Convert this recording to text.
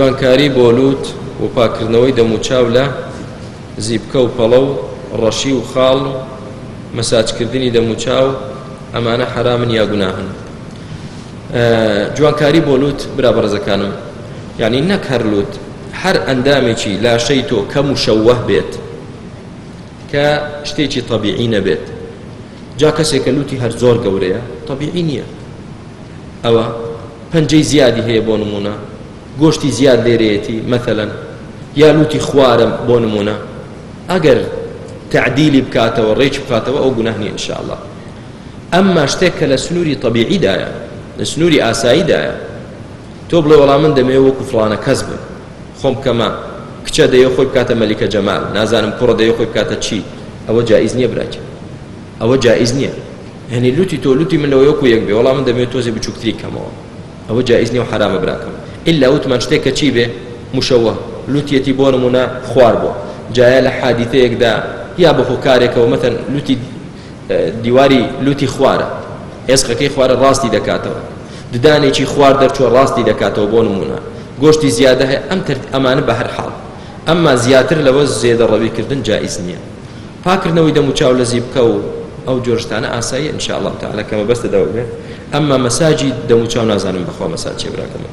جوانکاری بۆ لووت و پاککردنەوەی دەموچاو لە زیپکە و پەڵە و ڕەشی و خاڵ و مەساجکردنی دەموچاو ئەمانە حەرامن یا گوناهن جوانکاری بۆ لووت برا بەڕێزەکانم یعنی نەک هەر لووت هەر ئەندامێکی لاشەی تۆ کە مشەوه بێت کە شتێکی طبیعی نەبێت جا کەسێکە لوتی هەر زۆر گەورەیە طبیعی نییە ئەوە پەنجەی زیادی هەیە بۆ نموونە گۆشتی زیاد لێرەیەتی مەثەلەن یا لوتی خوارم بۆ نموونە ئەگەر تعدیلی بکاتەوە ڕێکی بخاتەوە ئەو گوناه نیە انشاءالله ئەمما شتێک کە لە سنووری طبیعیدایە لە سنووری ئاساییدایە تۆ بڵێ وەڵام من دەمێ وەکو فڵانە کەس بم خۆم کەمە کچە دەیە خۆی بکاتە مەلیکە جەمال نازانم کوڕە دەیە خۆی بکاتە چی ئەوە جائیز نییە براکە ئەوە جائیز نییە یانی لوتی تۆ لوتی من لەوەی وەکو یەک بێ وەڵا من دەمەوێت تۆزێ بچووکتری کەمەوە ئەوە جائیز نیە و حەرامە براکەم ئیلا وتمان شتێک کە چی بێ مشەوە لوتیەتی بۆ نمونە خوار بۆ جایە لە حادیتەیەکدا یا بە هۆکارێکەوە مەتەن لوتی دیواری لوتی خوارە ئێسقەکەی خوارە ڕاستی دەکاتەوە ددانێکی خوار دەرچوە ڕاستی دەکاتەوە بۆ نمونە گۆشتی زیادە هەیە ئەم تر ئەمانە بە هەر حاڵ ئەمما زیاتر لەوە زێدە ڕەویکردن جائیز نییە پاککردنەوەی دەم و چاو لە زیپکە و ئەو جۆرە شتانە ئاساییە ان شاء اللە تعالی کە مەبەستت ئەوە بێت ئەمما مەساجی دەم و چاو نازانم بەخوا مەساج چیە براکەم من